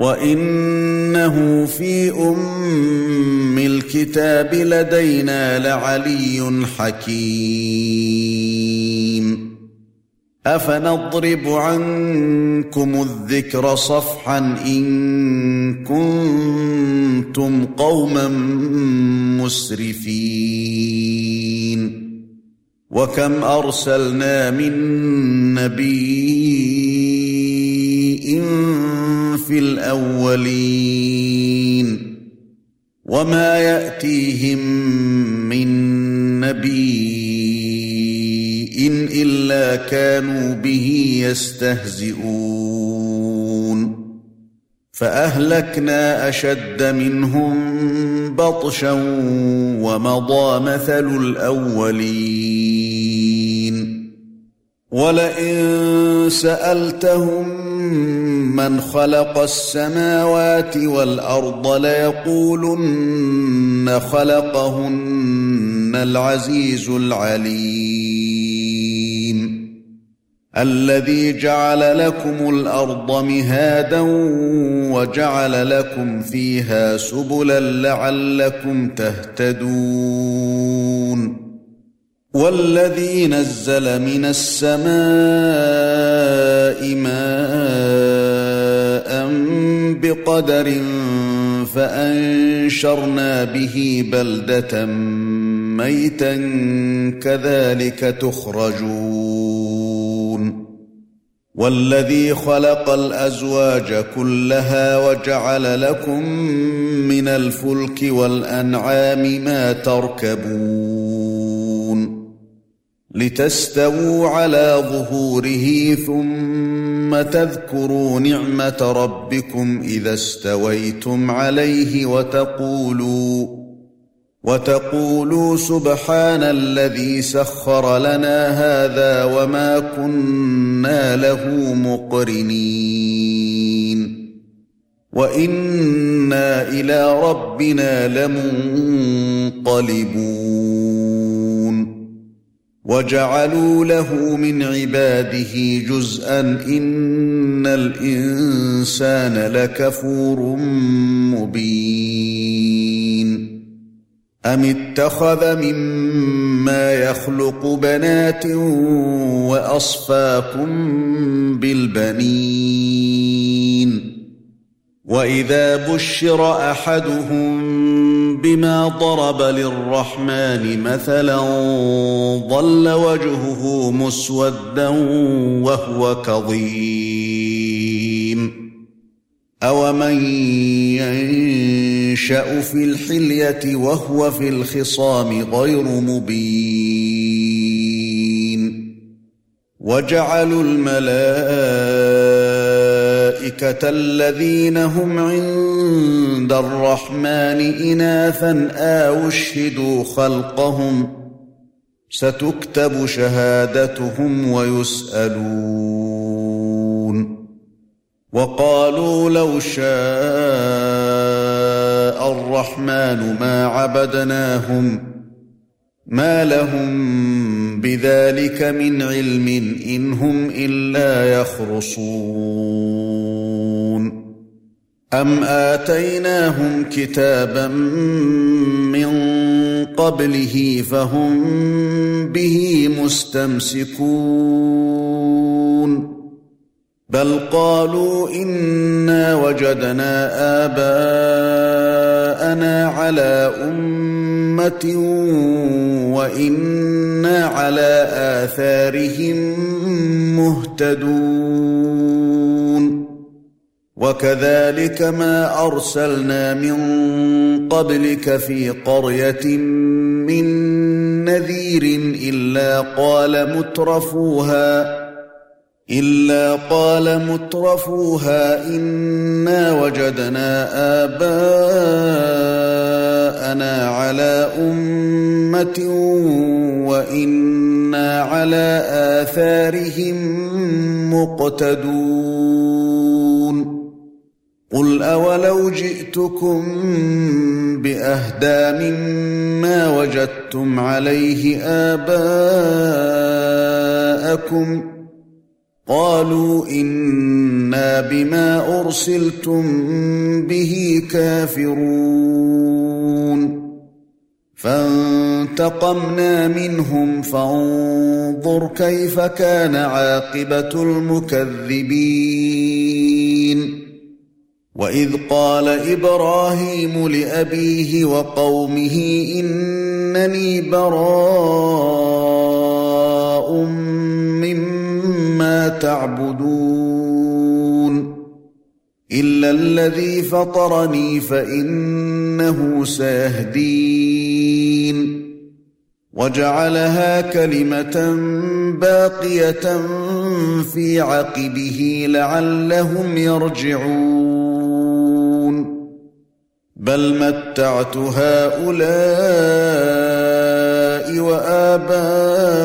وانه في ام الكتاب لدينا لعلي حكيم افنضرب عنكم الذكر صفحا ان كنتم قوما مسرفين وكم ارسلنا من نبي في الأولين وما يأتيهم من نبي إلا كانوا به يستهزئون. فأهلكنا أشد منهم بطشا ومضى مثل الأولين. ولئن سألتهم من خلق السماوات والأرض ليقولن خلقهن العزيز العليم. الذي جعل لكم الأرض مهادا وجعل لكم فيها سبلا لعلكم تهتدون. والذي نزل من السماء بقدر فأنشرنا به بلدة ميتا كذلك تخرجون. والذي خلق الأزواج كلها وجعل لكم من الفلك والأنعام ما تركبون. لتستووا على ظهوره ثم تذكروا نعمة ربكم إذا استويتم عليه وتقولوا وتقولوا سبحان الذي سخر لنا هذا وما كنا له مقرنين وإنا إلى ربنا لمنقلبون وجعلوا له من عباده جزءا إن الإنسان لكفور مبين. أم اتخذ مما يخلق بنات واصفاكم بالبنين؟ وإذا بشر أحدهم بما ضرب للرحمن مثلا ظل وجهه مسودا وهو كظيم. اومن ينشا في الحليه وهو في الخصام غير مبين؟ وجعلوا الملائكه الذين هم عند الرحمن اناثا أو اشهدوا خلقهم ستكتب شهادتهم ويسألون. وقالوا لو شاء الرحمن ما عبدناهم ما لهم بذلك من علم إن هم إلا يخرصون. أم آتيناهم كتابا من قبله فهم به مستمسكون. بل قالوا انا وجدنا اباءنا على امه وأنا على اثارهم مهتدون وكذلك ما ارسلنا من قبلك في قريه من نذير الا قال مترفوها إلا قال مترفوها إنا وجدنا قراننا على أمة وإنا على آثارهم مقتدون. قل أولو جئتكم بأهدى مما وجدتم عليه آباءكم قالوا إنا بما أرسلتم به كافرون. فانتقمنا منهم فانظر كيف كان عاقبة المكذبين. وإذ قال إبراهيم لأبيه وقومه إنني براء تعبدون إلا الذي فطرني فإنه سيهدين وجعلها كلمة باقية في عقبه لعلهم يرجعون بل متعت هؤلاء وآباءهم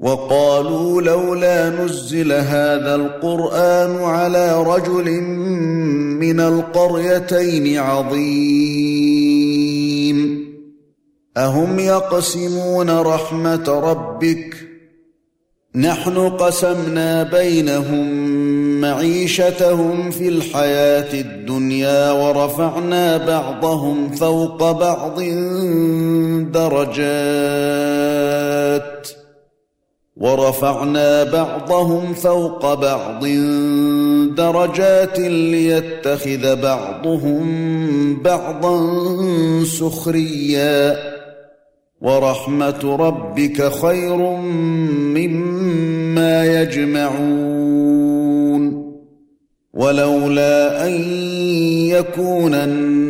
وقالوا لولا نزل هذا القرآن على رجل من القريتين عظيم. أهم يقسمون رحمة ربك؟ نحن قسمنا بينهم معيشتهم في الحياة الدنيا ورفعنا بعضهم فوق بعض درجات. ورفعنا بعضهم فوق بعض درجات ليتخذ بعضهم بعضا سخريا. ورحمة ربك خير مما يجمعون. ولولا أن يكون الناس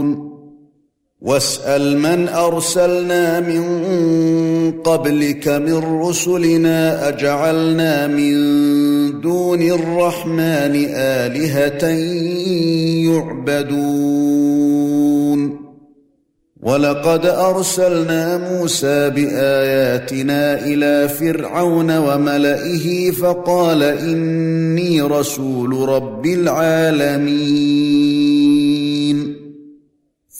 تسالون واسأل من أرسلنا من قبلك من رسلنا أجعلنا من دون الرحمن آلهة يعبدون. ولقد أرسلنا موسى بآياتنا إلى فرعون وملئه فقال إني رسول رب العالمين.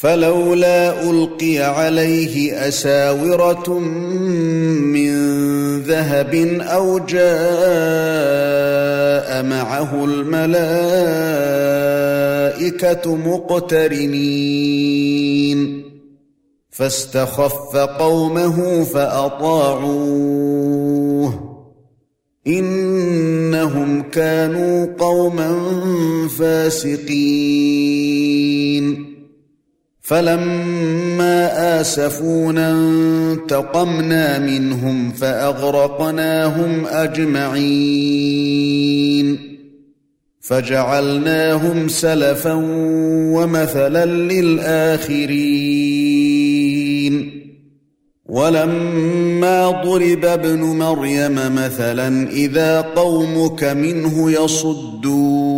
فلولا ألقي عليه أساورة من ذهب أو جاء معه الملائكة مقترنين. فاستخف قومه فأطاعوه. إنهم كانوا قوما فاسقين. فلما آسفونا انتقمنا منهم فأغرقناهم أجمعين فجعلناهم سلفا ومثلا للآخرين ولما ضرب ابن مريم مثلا إذا قومك منه يصدون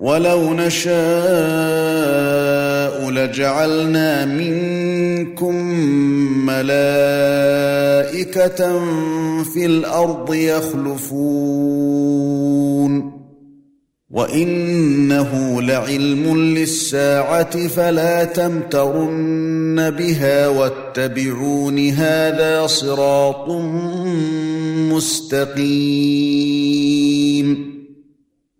ولو نشاء لجعلنا منكم ملائكه في الأرض يخلفون وانه لعلم للساعه فلا تمترن بها واتبعون هذا صراط مستقيم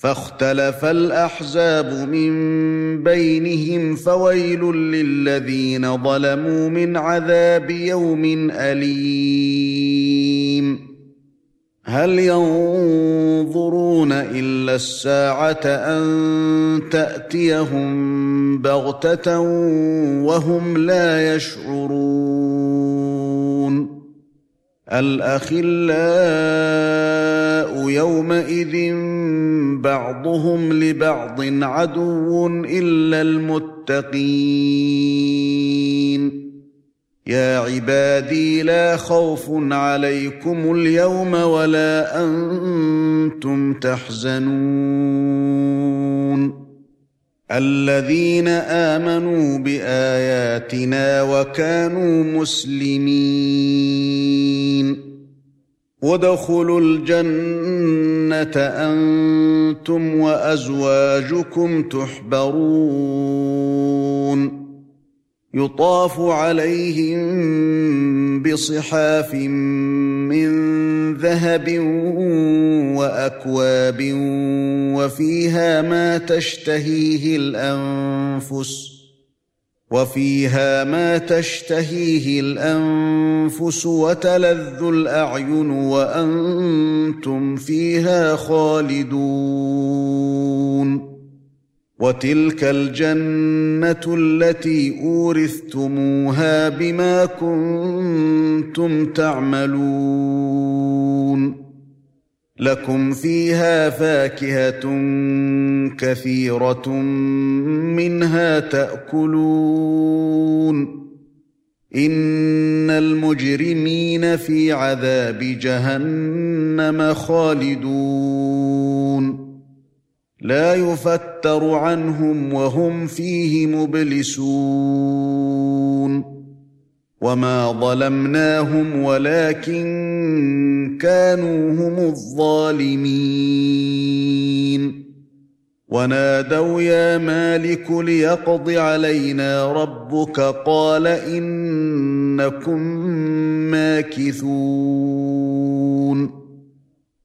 فاختلف الأحزاب من بينهم فويل للذين ظلموا من عذاب يوم أليم. هل ينظرون إلا الساعة أن تأتيهم بغتة وهم لا يشعرون؟ الأخلاء يومئذ بعضهم لبعض عدو إلا المتقين. يا عبادي لا خوف عليكم اليوم ولا أنتم تحزنون. الذين آمنوا بآياتنا وكانوا مسلمين. وادخلوا الجنة أنتم وأزواجكم تحبرون. يطاف عليهم بصحاف من ذهب وأكواب وفيها ما تشتهيه الأنفس وفيها ما تشتهيه الأنفس وتلذ الأعين وأنتم فيها خالدون وتلك الجنة التي أورثتموها بما كنتم تعملون. لكم فيها فاكهة كثيرة منها تأكلون. إن المجرمين في عذاب جهنم خالدون. لا يفتر عنهم وهم فيه مبلسون. وما ظلمناهم ولكن كانوا هم الظالمين. ونادوا يا مالك ليقض علينا ربك قال إنكم ماكثون.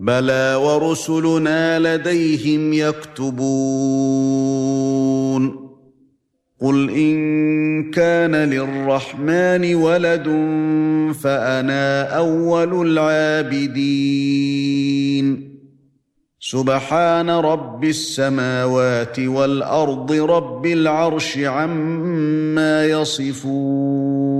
بلى ورسلنا لديهم يكتبون. قل إن كان للرحمن ولد فأنا أول العابدين. سبحان رب السماوات والأرض رب العرش عما يصفون.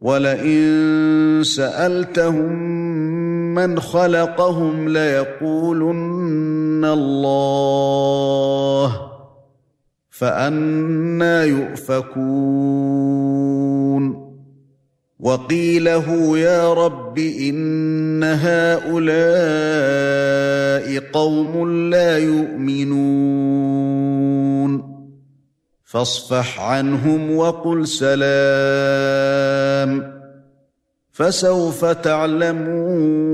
ولئن سألتهم من خلقهم ليقولن الله فأنا يؤفكون. وقيله يا رب إن هؤلاء قوم لا يؤمنون. فاصفح عنهم وقل سلام. فسوف تعلمون